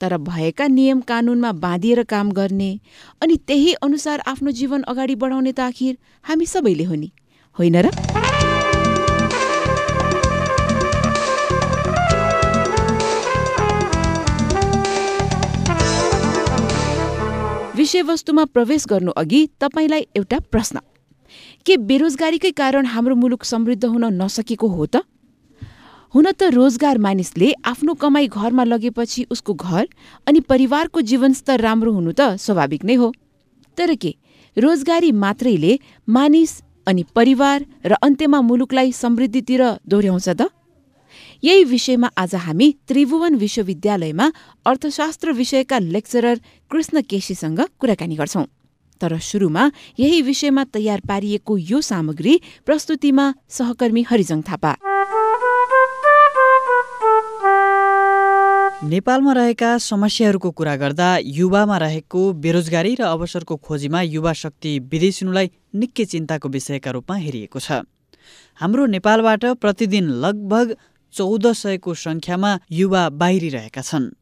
तर भएका नियम कानूनमा बाँधिएर काम गर्ने अनि त्यही अनुसार आफ्नो जीवन अगाडि बढाउने त आखिर हामी सबैले हो नि। होइन र? विषयवस्तुमा प्रवेश गर्नु अघि तपाईँलाई एउटा प्रश्न। के बेरोजगारीकै कारण हाम्रो मुलुक समृद्ध हुन नसकेको हो त? हुन त रोजगार मानिसले आफ्नो कमाई घरमा लगेपछि उसको घर अनि परिवारको जीवनस्तर राम्रो हुनु त स्वाभाविक नै हो। तर के रोजगारी मात्रैले मानिस अनि परिवार र अन्त्यमा मुलुकलाई समृद्धितिर दोहोऱ्याउँछ त? यही विषयमा आज हामी त्रिभुवन विश्वविद्यालयमा अर्थशास्त्र विषयका लेक्चरर कृष्ण केसीसँग कुराकानी गर्छौं। तर सुरुमा यही विषयमा तयार पारिएको यो सामग्री प्रस्तुतिमा सहकर्मी हरिजङ थापा। नेपालमा रहेका समस्याहरूको कुरा गर्दा युवामा रहेको बेरोजगारी र अवसरको खोजीमा युवा शक्ति विदेशिनुलाई निकै चिन्ताको विषयका रूपमा हेरिएको छ। हाम्रो नेपालबाट प्रतिदिन लगभग चौध सयको सङ्ख्यामा युवा बाहिरिरहेका छन्।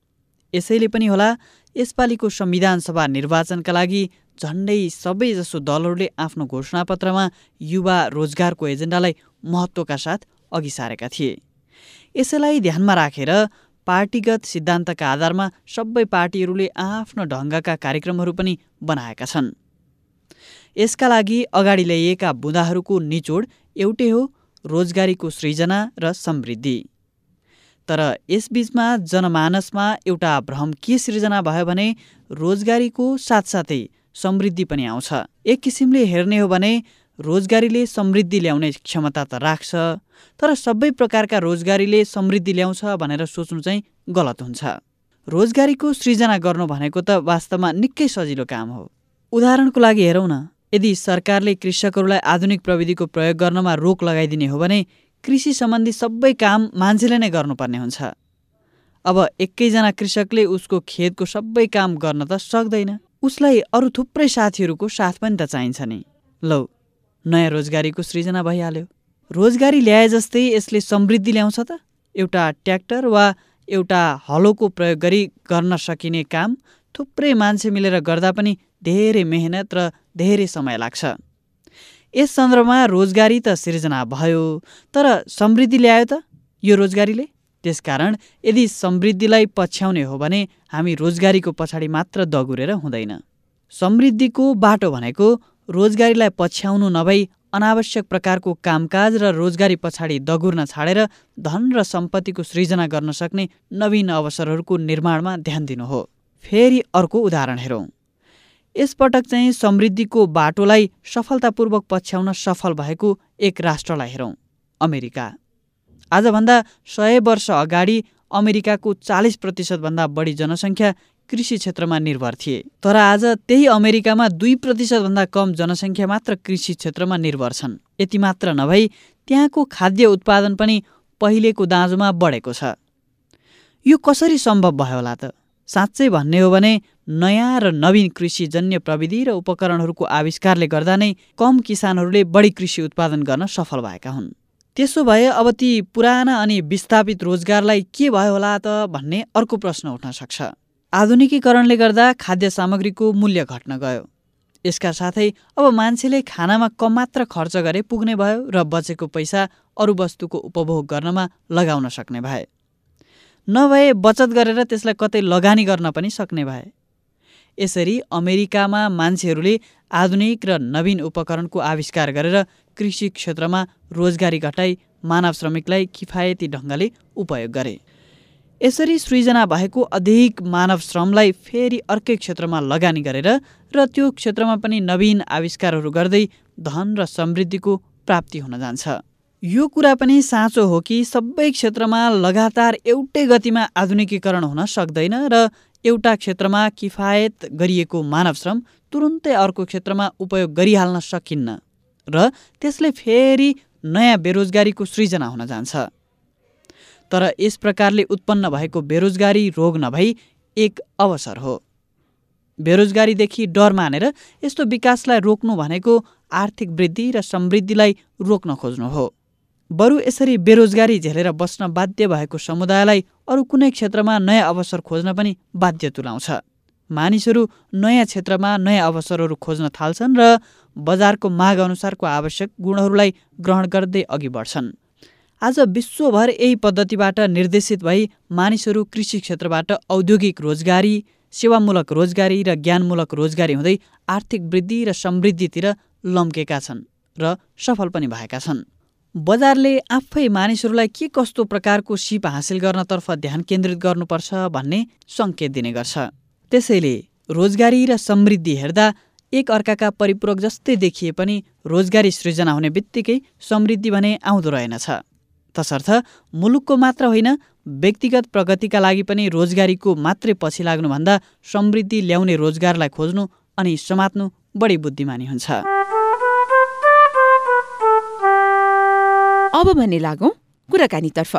यसैले पनि होला यसपालिको संविधान सभा निर्वाचनका लागि झन्डै सबैजसो दलहरूले आफ्नो घोषणापत्रमा युवा रोजगारको एजेन्डालाई महत्त्वका साथ अघि सारेका थिए। यसैलाई ध्यानमा राखेर पार्टीगत सिद्धान्तका आधारमा सबै पार्टीहरूले आफ्नो ढङ्गका कार्यक्रमहरू पनि बनाएका छन्। यसका लागि अगाडि ल्याइएका बुँदाहरूको निचोड एउटै हो रोजगारीको सृजना र समृद्धि। तर यसबीचमा जनमानसमा एउटा भ्रम के सृजना भयो भने रोजगारीको साथसाथै समृद्धि पनि आउँछ। एक किसिमले हेर्ने हो भने रोजगारीले समृद्धि ल्याउने क्षमता त राख्छ तर सबै प्रकारका रोजगारीले समृद्धि ल्याउँछ भनेर सोच्नु चाहिँ गलत हुन्छ। रोजगारीको सृजना गर्नु भनेको त वास्तवमा निकै सजिलो काम हो। उदाहरणको लागि हेरौँ न यदि सरकारले कृषकहरूलाई आधुनिक प्रविधिको प्रयोग गर्नमा रोक लगाइदिने हो भने कृषि सम्बन्धी सबै काम मान्छेले नै गर्नुपर्ने हुन्छ। अब एकैजना कृषकले उसको खेतको सबै काम गर्न त सक्दैन। उसलाई अरू थुप्रै साथीहरूको साथ पनि त चाहिन्छ नि। लौ नयाँ रोजगारीको सृजना भइहाल्यो। रोजगारी ल्याए जस्तै यसले समृद्धि ल्याउँछ त? एउटा ट्र्याक्टर वा एउटा हलोको प्रयोग गरी गर्न सकिने काम थुप्रै मान्छे मिलेर गर्दा पनि धेरै मेहनत र धेरै समय लाग्छ। यस सन्दर्भमा रोजगारी त सिर्जना भयो तर समृद्धि ल्यायो त यो रोजगारीले? त्यसकारण यदि समृद्धिलाई पछ्याउने हो भने हामी रोजगारीको पछाडि मात्र दगुरेर हुँदैन। समृद्धिको बाटो भनेको रोजगारीलाई पछ्याउनु नभई अनावश्यक प्रकारको कामकाज र रोजगारी पछाडि दगुर्न छाडेर धन र सम्पत्तिको सृजना गर्न सक्ने नवीन अवसरहरूको निर्माणमा ध्यान दिनु हो फेरि अर्को उदाहरण हेरौँ। यसपटक चाहिँ समृद्धिको बाटोलाई सफलतापूर्वक पछ्याउन सफल भएको एक राष्ट्रलाई हेरौँ अमेरिका। आजभन्दा सय वर्ष अगाडि अमेरिकाको चालिस प्रतिशतभन्दा बढी जनसङ्ख्या कृषि क्षेत्रमा निर्भर थिए। तर आज त्यही अमेरिकामा दुई प्रतिशतभन्दा कम जनसङ्ख्या मात्र कृषि क्षेत्रमा निर्भर छन्। यति मात्र नभई त्यहाँको खाद्य उत्पादन पनि पहिलेको दाँजोमा बढेको छ। यो कसरी सम्भव भयो होला त? साँच्चै भन्ने हो भने नयाँ र नवीन कृषिजन्य प्रविधि र उपकरणहरूको आविष्कारले गर्दा नै कम किसानहरूले बढी कृषि उत्पादन गर्न सफल भएका हुन्। त्यसो भए अब ती पुराना अनि विस्थापित रोजगारलाई के भयो होला त भन्ने अर्को प्रश्न उठ्न सक्छ। आधुनिकीकरणले गर्दा खाद्य सामग्रीको मूल्य घट्न गयो। यसका साथै अब मान्छेले खानामा कम मात्र खर्च गरे पुग्ने भयो र बचेको पैसा अरू वस्तुको उपभोग गर्नमा लगाउन सक्ने भए। नभए बचत गरेर त्यसलाई कतै लगानी गर्न पनि सक्ने भए। यसरी अमेरिकामा मान्छेहरूले आधुनिक र नवीन उपकरणको आविष्कार गरेर कृषि क्षेत्रमा रोजगारी घटाई मानव श्रमिकलाई किफायती ढङ्गले उपयोग गरे। यसरी सृजना भएको अधिक मानव श्रमलाई फेरि अर्कै क्षेत्रमा लगानी गरेर र त्यो क्षेत्रमा पनि नवीन आविष्कारहरू गर्दै धन र समृद्धिको प्राप्ति हुन जान्छ। यो कुरा पनि साँचो हो कि सबै क्षेत्रमा लगातार एउटै गतिमा आधुनिकीकरण हुन सक्दैन र एउटा क्षेत्रमा किफायत गरिएको मानव श्रम तुरुन्तै अर्को क्षेत्रमा उपयोग गरिहाल्न सकिन्न र त्यसले फेरि नयाँ बेरोजगारीको सृजना हुन जान्छ। तर यस प्रकारले उत्पन्न भएको बेरोजगारी रोग नभई एक अवसर हो। बेरोजगारीदेखि डर मानेर यस्तो विकासलाई रोक्नु भनेको आर्थिक वृद्धि र समृद्धिलाई रोक्न खोज्नु हो। बरु यसरी बेरोजगारी झेलेर बस्न बाध्य भएको समुदायलाई अरू कुनै क्षेत्रमा नयाँ अवसर खोज्न पनि बाध्य तुलाउँछ। मानिसहरू नयाँ क्षेत्रमा नयाँ अवसरहरू खोज्न थाल्छन् र बजारको माग अनुसारको आवश्यक गुणहरूलाई ग्रहण गर्दै अघि बढ्छन्। आज विश्वभर यही पद्धतिबाट निर्देशित भई मानिसहरू कृषि क्षेत्रबाट औद्योगिक रोजगारी सेवामूलक रोजगारी र ज्ञानमूलक रोजगारी हुँदै आर्थिक वृद्धि र समृद्धितिर लम्केका छन् र सफल पनि भएका छन्। बजारले आफै मानिसहरूलाई के कस्तो प्रकारको सिप हासिल गर्नतर्फ ध्यान केन्द्रित गर्नुपर्छ भन्ने सङ्केत दिने गर्छ। त्यसैले रोजगारी र समृद्धि हेर्दा एक अर्काका परिपूरक जस्तै देखिए पनि रोजगारी सृजना हुने बित्तिकै समृद्धि भने आउँदो रहेनछ। तसर्थ मुलुकको मात्र होइन व्यक्तिगत प्रगतिका लागि पनि रोजगारीको मात्रै पछि लाग्नुभन्दा समृद्धि ल्याउने रोजगारलाई खोज्नु अनि समात्नु बढी बुद्धिमानी हुन्छ। अब भने लागौँ कुराकानीतर्फ।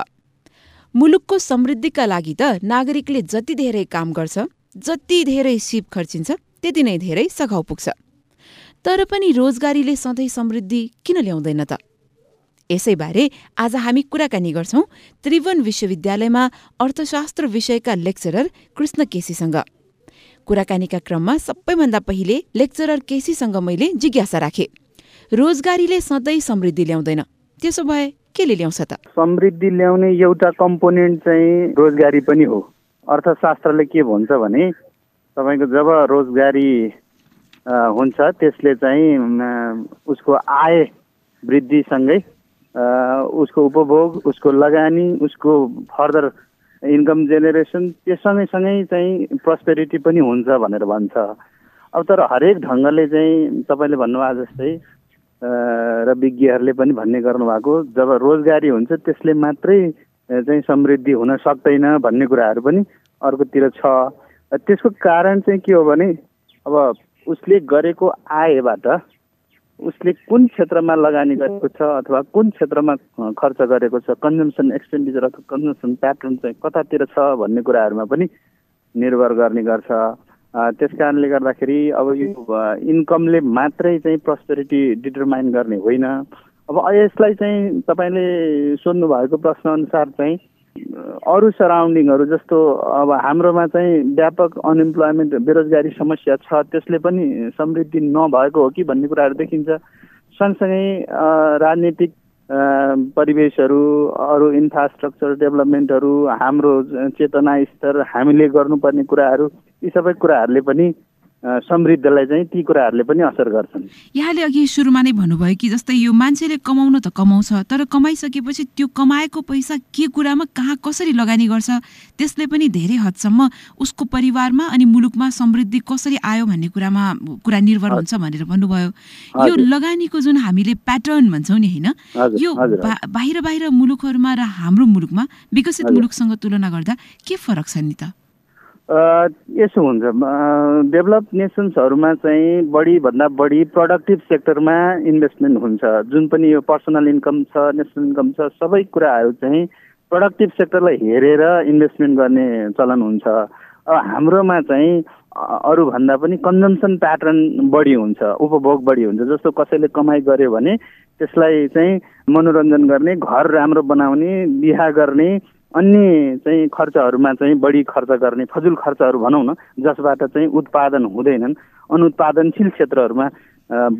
मुलुकको समृद्धिका लागि त नागरिकले जति धेरै काम गर्छ जति धेरै सिप खर्चिन्छ त्यति नै धेरै सघाउ पुग्छ। तर पनि रोजगारीले सधैँ समृद्धि किन ल्याउँदैन त? यसैबारे आज हामी कुराकानी गर्छौं त्रिभुवन विश्वविद्यालयमा अर्थशास्त्र विषयका लेक्चरर कृष्ण केसीसँग। कुराकानीका क्रममा सबैभन्दा पहिले लेक्चरर केसीसँग मैले जिज्ञासा राखे। रोजगारीले सधैँ समृद्धि ल्याउँदैन। त्यसो भए केले ल्याउँछ त? समृद्धि ल्याउने एउटा कम्पोनेन्ट चाहिँ रोजगारी पनि हो। अर्थशास्त्रले के भन्छ भने तपाईँको जब रोजगारी हुन्छ त्यसले चाहिँ उसको आय वृद्धिसँगै उसको उपभोग उसको लगानी उसको फर्दर इन्कम जेनेरेसन त्यो सँगै चाहिँ प्रस्पेरिटी पनि हुन्छ भनेर भन्छ। अब तर हरेक ढङ्गले चाहिँ तपाईँले भन्नुभएको जस्तै र विज्ञहरूले पनि भन्ने गर्नुभएको जब रोजगारी हुन्छ त्यसले मात्रै चाहिँ समृद्धि हुन सक्दैन भन्ने कुराहरू पनि अर्कोतिर छ। त्यसको कारण चाहिँ के हो भने अब उसले गरेको आयबाट उसले कुन क्षेत्रमा लगानी गरेको छ अथवा कुन क्षेत्रमा खर्च गरेको छ कन्जम्सन एक्सपेन्डिचर अथवा कन्जम्सन प्याटर्न चाहिँ कतातिर छ भन्ने कुराहरूमा पनि निर्भर गर्ने गर्छ। त्यस कारणले गर्दाखेरि अब यो इन्कमले मात्रै चाहिँ प्रस्पेरिटी डिटरमाइन गर्ने होइन। अब यसलाई चाहिँ तपाईँले सोध्नु भएको प्रश्नअनुसार चाहिँ अरू सराउन्डिङहरू जस्तो अब हाम्रोमा चाहिँ व्यापक अनइम्प्लोइमेन्ट बेरोजगारी समस्या छ त्यसले पनि समृद्धि नभएको हो कि भन्ने कुराहरू देखिन्छ। सँगसँगै राजनीतिक परिवेशहरू अरू इन्फ्रास्ट्रक्चर डेभलपमेन्टहरू हाम्रो चेतना स्तर हामीले गर्नुपर्ने कुराहरू यी सबै कुराहरूले पनि समृद्धलाई चाहिँ ती कुराहरूले पनि असर गर्छन्। यहाँले अघि सुरुमा नै भन्नुभयो कि जस्तै यो मान्छेले कमाउन त कमाउँछ तर कमाइसकेपछि त्यो कमाएको पैसा के कुरामा कहाँ कसरी लगानी गर्छ त्यसले पनि धेरै हदसम्म उसको परिवारमा अनि मुलुकमा समृद्धि कसरी आयो भन्ने कुरामा कुरा निर्भर हुन्छ भनेर भन्नुभयो। यो लगानीको जुन हामीले प्याटर्न भन्छौँ नि होइन यो बाहिर बाहिर मुलुकहरूमा र हाम्रो मुलुकमा विकसित मुलुकसँग तुलना गर्दा के फरक छ नि त? यसो हुन्छ डेभलप नेसन्सहरूमा चाहिँ बढीभन्दा बढी प्रडक्टिभ सेक्टरमा इन्भेस्टमेन्ट हुन्छ। जुन पनि यो पर्सनल इन्कम छ नेसनल इन्कम छ सबै कुराहरू चाहिँ प्रडक्टिभ सेक्टरलाई हेरेर इन्भेस्टमेन्ट गर्ने चलन हुन्छ। अब हाम्रोमा चाहिँ अरूभन्दा पनि कन्जम्सन प्याटर्न बढी हुन्छ उपभोग बढी हुन्छ। जस्तो कसैले कमाइ गर्यो भने त्यसलाई चाहिँ मनोरञ्जन गर्ने घर राम्रो बनाउने बिहा गर्ने अन्य चाहिँ खर्चहरूमा चाहिँ बढी खर्च गर्ने फजुल खर्चहरू भनौँ न जसबाट चाहिँ उत्पादन हुँदैनन्। अनुत्पादनशील क्षेत्रहरूमा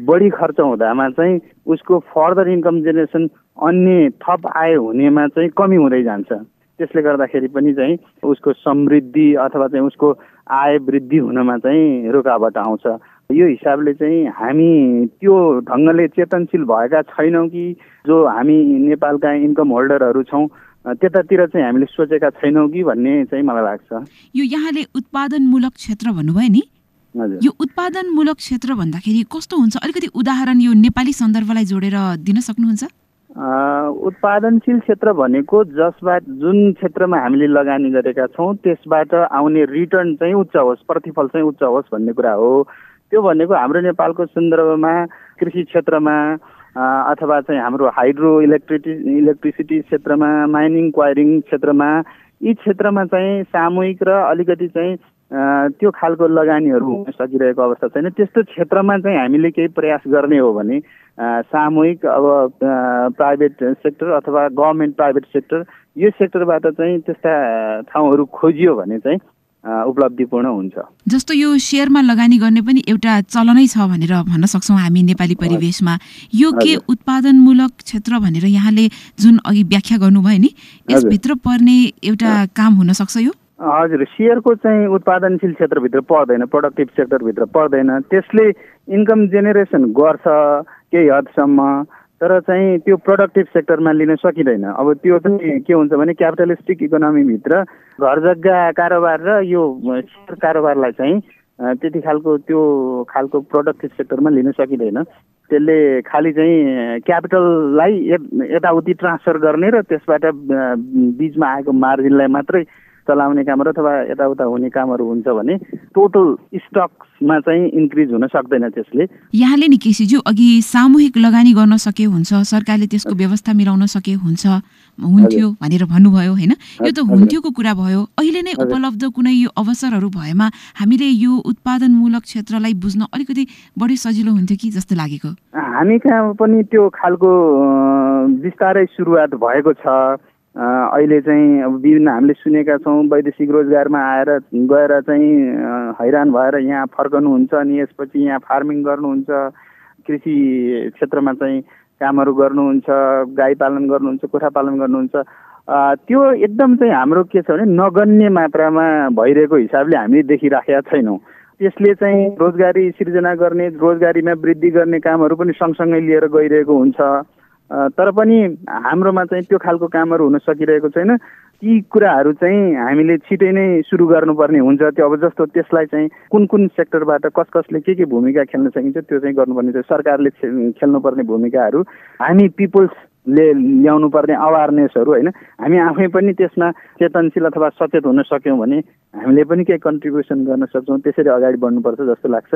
बढी खर्च हुँदामा चाहिँ उसको फर्दर इन्कम जेनेरेसन अन्य थप आय हुनेमा चाहिँ कमी हुँदै जान्छ। त्यसले गर्दाखेरि पनि चाहिँ उसको समृद्धि अथवा चाहिँ उसको आय वृद्धि हुनमा चाहिँ रुकावट आउँछ। यो हिसाबले चाहिँ हामी त्यो ढङ्गले चेतनशील भएका छैनौँ कि जो हामी नेपालका इन्कम होल्डरहरू छौँ त्यतातिर चाहिँ हामीले सोचेका छैनौँ कि भन्ने चाहिँ मलाई लाग्छ। यो यहाँले उत्पादनमूलक क्षेत्र भन्नुभयो नि? यो उत्पादनमूलक क्षेत्र भन्दाखेरि कस्तो हुन्छ? अलिकति उदाहरण यो नेपाली सन्दर्भलाई जोडेर दिन सक्नुहुन्छ? उत्पादनशील क्षेत्र भनेको जसबाट जुन क्षेत्रमा हामीले लगानी गरेका छौँ त्यसबाट आउने रिटर्न चाहिँ उच्च होस् प्रतिफल चाहिँ उच्च होस् भन्ने कुरा हो। त्यो भनेको हाम्रो नेपालको सन्दर्भमा कृषि क्षेत्रमा अथवा चाहिँ हाम्रो हाइड्रो इलेक्ट्रिटी इलेक्ट्रिसिटी क्षेत्रमा माइनिङ क्वायरिङ क्षेत्रमा यी क्षेत्रमा चाहिँ सामूहिक र अलिकति चाहिँ त्यो खालको लगानीहरू हुन सकिरहेको अवस्था छैन। त्यस्तो क्षेत्रमा चाहिँ हामीले केही प्रयास गर्ने हो भने सामूहिक अब प्राइभेट सेक्टर अथवा गभर्मेन्ट प्राइभेट सेक्टर यो सेक्टरबाट चाहिँ त्यस्ता ठाउँहरू खोजियो भने चाहिँ उपलब्धिपूर्ण हुन्छ। जस्तो यो सेयरमा लगानी गर्ने पनि एउटा चलनै छ भनेर भन्न सक्छौँ हामी नेपाली परिवेशमा। यो के उत्पादनमूलक क्षेत्र भनेर यहाँले जुन अघि व्याख्या गर्नुभयो नि यसभित्र पर्ने एउटा काम हुन सक्छ यो? हजुर सेयरको चाहिँ उत्पादनशील क्षेत्रभित्र पर्दैन प्रोडक्टिभ सेक्टरभित्र पर्दैन। त्यसले इन्कम जेनेरेसन गर्छ केही हदसम्म। तर चाहिँ त्यो प्रोडक्टिभ सेक्टरमा लिन सकिँदैन। अब त्यो चाहिँ के हुन्छ भने क्यापिटलिस्टिक इकोनोमीभित्र घर जग्गा कारोबार र यो सेयर कारोबारलाई चाहिँ त्यति खालको त्यो खालको प्रोडक्टिभ सेक्टरमा लिन सकिँदैन। त्यसले खालि चाहिँ क्यापिटललाई यताउति ट्रान्सफर गर्ने र त्यसबाट बिचमा आएको मार्जिनलाई मात्रै चलाउने कामहरू अथवा यताउता हुने कामहरू हुन्छ भने टोटल स्टक्समा चाहिँ इन्क्रिज हुन सक्दैन त्यसले। यहाँले नि केसीज्यू अघि सामूहिक लगानी गर्न सके हुन्छ सरकारले त्यसको व्यवस्था मिलाउन सके हुन्छ हुन्थ्यो भनेर भन्नुभयो होइन? यो त हुन्थ्योको कुरा भयो। अहिले नै उपलब्ध कुनै यो अवसरहरू भएमा हामीले यो उत्पादनमूलक क्षेत्रलाई बुझ्न अलिकति बढी सजिलो हुन्थ्यो कि जस्तो लागेको? हामी कहाँ पनि त्यो खालको बिस्तारै सुरुवात भएको छ। अहिले चाहिँ अब विभिन्न हामीले सुनेका छौँ वैदेशिक रोजगारमा आएर गएर चाहिँ हैरान भएर यहाँ फर्कनुहुन्छ अनि यसपछि यहाँ फार्मिङ गर्नुहुन्छ कृषि क्षेत्रमा चाहिँ कामहरू गर्नुहुन्छ गाई पालन गर्नुहुन्छ कुखुरा पालन गर्नुहुन्छ। त्यो एकदम चाहिँ हाम्रो के छ भने नगन्य मात्रामा भइरहेको हिसाबले हामीले देखिराखेका छैनौँ। त्यसले चाहिँ रोजगारी सिर्जना गर्ने रोजगारीमा वृद्धि गर्ने कामहरू पनि सँगसँगै लिएर गइरहेको हुन्छ। तर पनि हाम्रोमा चाहिँ त्यो खालको कामहरू हुन सकिरहेको छैन। ती कुराहरू चाहिँ हामीले छिटै नै सुरु गर्नुपर्ने हुन्छ। त्यो अब जस्तो त्यसलाई चाहिँ कुन कुन सेक्टरबाट कस कसले के के भूमिका खेल्न सकिन्छ त्यो चाहिँ गर्नुपर्ने छ। सरकारले खेल्नुपर्ने भूमिकाहरू हामी पिपुल्सले ल्याउनु पर्ने अवेरनेसहरू होइन? हामी आफै पनि त्यसमा चेतनशील अथवा सचेत हुन सक्यौँ भने हामीले पनि केही कन्ट्रिब्युसन गर्न सक्छौँ। त्यसरी अगाडि बढ्नुपर्छ जस्तो लाग्छ।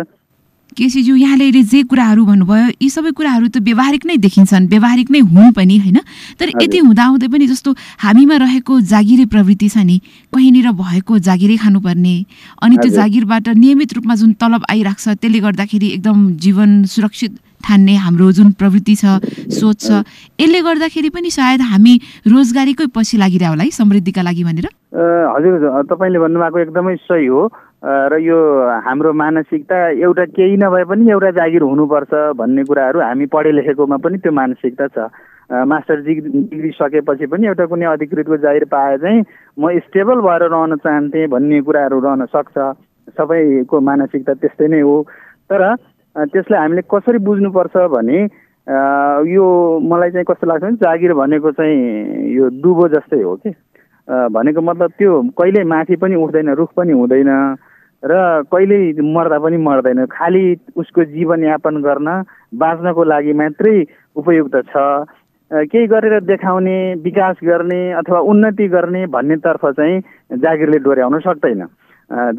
केसीज्यू यहाँले अहिले जे कुराहरू भन्नुभयो यी सबै कुराहरू त व्यवहारिक नै देखिन्छन् व्यवहारिक नै हुन् पनि होइन? तर यति हुँदाहुँदै पनि जस्तो हामीमा रहेको जागिरे प्रवृत्ति छ नि कहीँनिर भएको जागिरै खानुपर्ने। अनि त्यो जागिरबाट नियमित रूपमा जुन तलब आइरहेको छ त्यसले गर्दाखेरि एकदम जीवन सुरक्षित ठान्ने हाम्रो जुन प्रवृत्ति छ सोच छ यसले गर्दाखेरि पनि सायद हामी रोजगारीकै पछि लागिरह होला है समृद्धिका लागि भनेर? हजुर तपाईँले भन्नुभएको एकदमै सही हो। र यो हाम्रो मानसिकता एउटा केही नभए पनि एउटा जागिर हुनुपर्छ भन्ने कुराहरू हामी पढे लेखेकोमा पनि त्यो मानसिकता छ। मास्टर डिग्री सकेपछि पनि एउटा कुनै अधिकृतको जागिर पाए चाहिँ म स्टेबल भएर रहन चाहन्थेँ भन्ने कुराहरू रहन सक्छ। सबैको मानसिकता त्यस्तै नै हो। तर त्यसलाई हामीले कसरी बुझ्नुपर्छ भने यो मलाई चाहिँ कस्तो लाग्छ भने जागिर भनेको चाहिँ यो डुबो जस्तै हो कि। भनेको मतलब त्यो कहिले माथि पनि उठ्दैन रुख पनि हुँदैन। र कहिल्यै मर्दा पनि मर्दैन। खालि उसको जीवनयापन गर्न बाँच्नको लागि मात्रै उपयुक्त छ। केही गरेर देखाउने विकास गर्ने अथवा उन्नति गर्ने भन्नेतर्फ चाहिँ जागिरले डोर्याउन सक्दैन।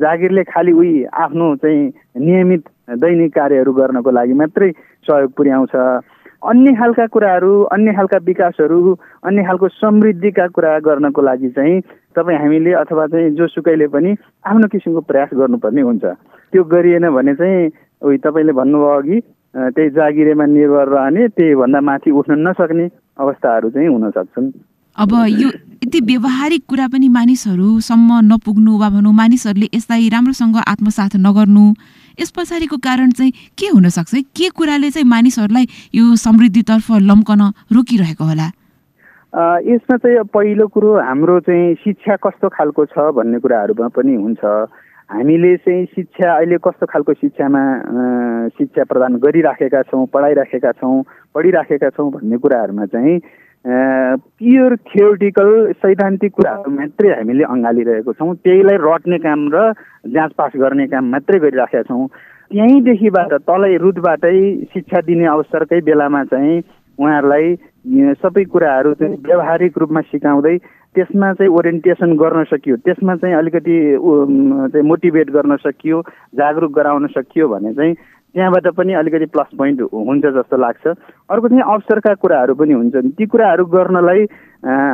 जागिरले खालि उही आफ्नो चाहिँ नियमित दैनिक कार्यहरू गर्नको लागि मात्रै सहयोग पुर्याउँछ। अन्य खालका कुराहरू अन्य खालका विकासहरू अन्य खालको समृद्धिका कुरा गर्नको लागि चाहिँ तपाईँ हामीले अथवा चाहिँ जोसुकैले पनि आफ्नो किसिमको प्रयास गर्नुपर्ने हुन्छ। त्यो गरिएन भने चाहिँ उयो तपाईँले भन्नुभयो अघि त्यही जागिरेमा निर्भर रहने त्यही भन्दा माथि उठ्न नसक्ने अवस्थाहरू चाहिँ हुन सक्छन्। अब यो यति व्यवहारिक कुरा पनि मानिसहरूसम्म नपुग्नु वा भनौँ मानिसहरूले यसलाई राम्रोसँग आत्मसाथ नगर्नु यस पछाडिको कारण चाहिँ के हुनसक्छ के कुराले चाहिँ मानिसहरूलाई यो समृद्धितर्फ लम्कन रोकिरहेको होला? यसमा चाहिँ पहिलो कुरो हाम्रो चाहिँ शिक्षा कस्तो खालको छ भन्ने कुराहरूमा पनि हुन्छ। हामीले चाहिँ शिक्षा अहिले कस्तो खालको शिक्षामा शिक्षा प्रदान गरिराखेका छौँ पढाइराखेका छौँ पढिराखेका छौँ भन्ने कुराहरूमा चाहिँ प्योर थियोटिकल सैद्धान्तिक कुराहरू मात्रै हामीले अँगालिरहेको छौँ। त्यहीलाई रट्ने काम र जाँच पास गर्ने काम मात्रै गरिराखेका छौँ। त्यहीँदेखिबाट तलै रुटबाटै शिक्षा दिने अवसरकै बेलामा चाहिँ उहाँहरूलाई सबै कुराहरू चाहिँ व्यावहारिक रूपमा सिकाउँदै त्यसमा चाहिँ ओरिएन्टेसन गर्न सकियो। त्यसमा चाहिँ अलिकति चाहिँ मोटिभेट गर्न सकियो जागरुक गराउन सकियो भने चाहिँ त्यहाँबाट पनि अलिकति प्लस पोइन्ट हुन्छ जस्तो लाग्छ। अर्को चाहिँ अवसरका कुराहरू पनि हुन्छन्। ती कुराहरू गर्नलाई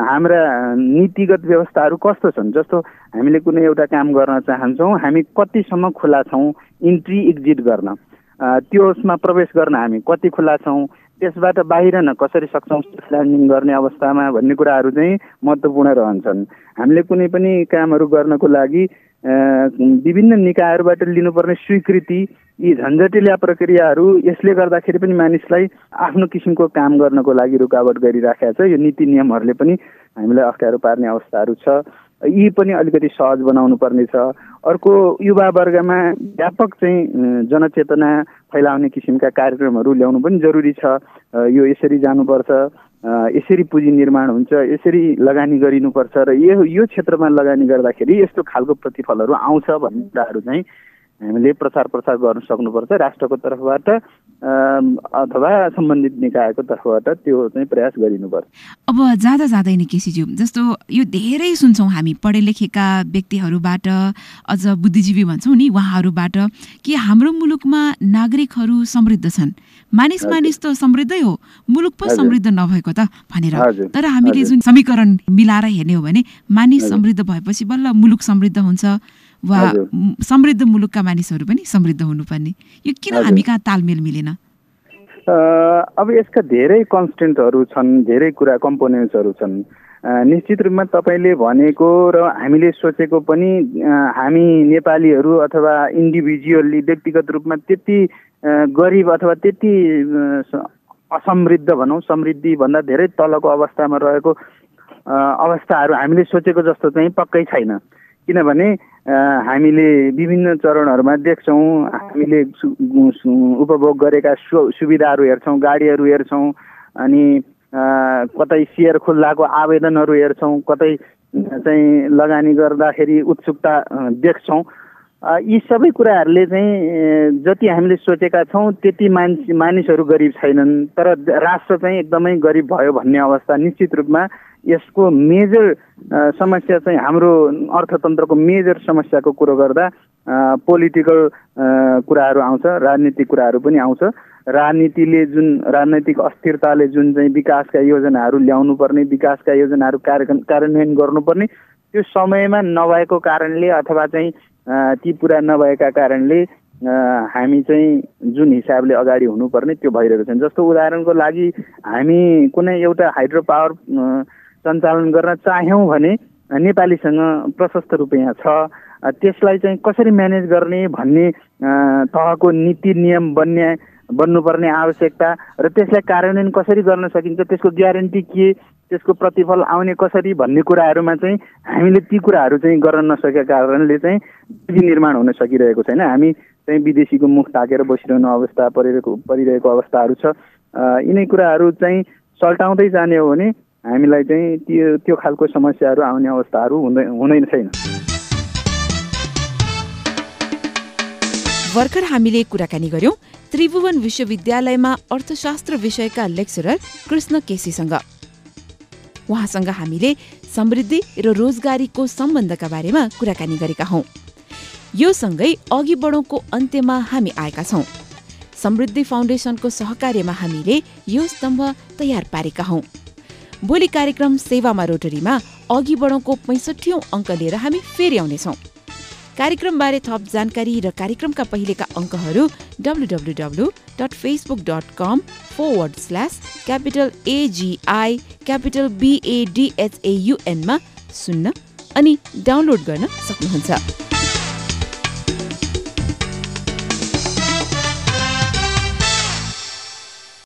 हाम्रा नीतिगत व्यवस्थाहरू कस्तो छन्? जस्तो हामीले कुनै एउटा काम गर्न चाहन्छौँ हामी कतिसम्म खुला छौँ इन्ट्री एक्जिट गर्न। त्यसमा प्रवेश गर्न हामी कति खुला छौँ त्यसबाट बाहिर न कसरी सक्छौँ ल्यान्डिङ गर्ने अवस्थामा भन्ने कुराहरू चाहिँ महत्त्वपूर्ण रहन्छन्। हामीले कुनै पनि कामहरू गर्नको लागि विभिन्न निकायहरूबाट लिनुपर्ने स्वीकृति यी झन्झटिल्या प्रक्रियाहरू यसले गर्दाखेरि पनि मानिसलाई आफ्नो किसिमको काम गर्नको लागि रुकावट गरिराखेको छ। यो नीति नियमहरूले पनि हामीलाई अप्ठ्यारो पार्ने अवस्थाहरू छ। यी पनि अलिकति सहज बनाउनु पर्ने छ। अर्को युवा वर्गमा व्यापक चाहिँ जनचेतना फैलाउने किसिमका कार्यक्रमहरू ल्याउनु पनि जरुरी छ। यो यसरी जानुपर्छ। यसरी पुँजी निर्माण हुन्छ। यसरी लगानी गरिनुपर्छ। र यो यो क्षेत्रमा लगानी गर्दाखेरि यस्तो खालको प्रतिफलहरू आउँछ भन्ने कुराहरू चाहिँ हामीले प्रचार प्रसार गर्न सक्नुपर्छ राष्ट्रको तर्फबाट अथवा सम्बन्धित निकायको तर्फबाट त्यो चाहिँ प्रयास गरिनुपर्छ। अब जाँदा जाँदै नै केसीज्यू जस्तो यो धेरै सुन्छौँ हामी पढे लेखेका व्यक्तिहरूबाट अझ बुद्धिजीवी भन्छौँ नि उहाँहरूबाट कि हाम्रो मुलुकमा नागरिकहरू समृद्ध छन्। मानिस मानिस त समृद्धै हो मुलुक पो समृद्ध नभएको त भनेर। तर हामीले जुन समीकरण मिलाएर हेर्ने हो भने मानिस समृद्ध भएपछि बल्ल मुलुक समृद्ध हुन्छ। वा समृद्ध मुलुकका मानिसहरू पनि समृद्ध हुनुपर्ने। यो किन हामी कहाँ तालमेल मिलेन? अब यसका धेरै कन्सटेन्टहरू छन् धेरै कुरा कम्पोनेन्ट्सहरू छन्। निश्चित रूपमा तपाईँले भनेको र हामीले सोचेको पनि हामी नेपालीहरू अथवा इन्डिभिजुअल्ली व्यक्तिगत रूपमा त्यति गरिब अथवा त्यति असमृद्ध भनौँ समृद्धिभन्दा धेरै तलको अवस्थामा रहेको अवस्थाहरू हामीले सोचेको जस्तो चाहिँ पक्कै छैन। किनभने हामीले विभिन्न चरणहरूमा देख्छौँ हामीले उपभोग गरेका सु सुविधाहरू हेर्छौँ गाडीहरू हेर्छौँ अनि कतै सेयर खुल्लाको आवेदनहरू हेर्छौँ कतै चाहिँ लगानी गर्दाखेरि उत्सुकता देख्छौँ। यी सबै कुराहरूले चाहिँ जति हामीले सोचेका छौँ त्यति मान्छे मानिसहरू गरिब छैनन्। तर राष्ट्र चाहिँ एकदमै गरिब भयो भन्ने अवस्था निश्चित रूपमा यसको मेजर समस्या चाहिँ हाम्रो अर्थतन्त्रको मेजर समस्याको कुरो गर्दा पोलिटिकल कुराहरू आउँछ राजनीतिक कुराहरू पनि आउँछ। राजनीतिले जुन राजनैतिक अस्थिरताले जुन चाहिँ विकासका योजनाहरू ल्याउनु पर्ने विकासका योजनाहरू कार्य कार्यान्वयन गर्नुपर्ने त्यो समयमा नभएको कारणले अथवा चाहिँ ती पुरा नभएका कारणले हामी चाहिँ जुन हिसाबले अगाडि हुनुपर्ने त्यो भइरहेको छ। जस्तो उदाहरणको लागि हामी कुनै एउटा हाइड्रो पावर सञ्चालन गर्न चाह्यौँ भने नेपालीसँग प्रशस्त रुपियाँ छ। त्यसलाई चाहिँ कसरी म्यानेज गर्ने भन्ने तहको नीति नियम बन्ने बन्नुपर्ने आवश्यकता र त्यसलाई कार्यान्वयन कसरी गर्न सकिन्छ त्यसको ग्यारेन्टी के त्यसको प्रतिफल आउने कसरी भन्ने कुराहरूमा चाहिँ हामीले ती कुराहरू चाहिँ गर्न नसकेका कारणले चाहिँ निर्माण हुन सकिरहेको छैन। हामी चाहिँ विदेशीको मुख ताकेर बसिरहनु अवस्था परिरहेको परिरहेको अवस्थाहरू छ। यिनै कुराहरू चाहिँ सल्टाउँदै जाने हो भने हामीलाई चाहिँ त्यो त्यो खालको समस्याहरू आउने अवस्थाहरू हुँदै हुँदैन छैन। भर्खर हामीले कुराकानी गर्यौं त्रिभुवन विश्वविद्यालयमा अर्थशास्त्र विषयका लेक्चरर कृष्ण केसीसँग। उहाँसँग हामीले समृद्धि र रोजगारीको सम्बन्धका बारेमा कुराकानी गरेका हौं। यो सँगै अघि बढौँको अन्त्यमा हामी आएका छौं। समृद्धि फाउन्डेसनको सहकार्यमा हामीले यो स्तम्भ तयार पारेका हौं। भोलि कार्यक्रम सेवामा रोटरीमा अघि बढौँको पैँसठीौँ अङ्क लिएर हामी फेरि आउनेछौँ। कार्यक्रमबारे थप जानकारी र कार्यक्रमका पहिलेका अङ्कहरू W W W dot Facebook dot com forward slash capital A G I capital बिएडिएचएयुएनमा सुन्न अनि डाउनलोड गर्न सक्नुहुन्छ।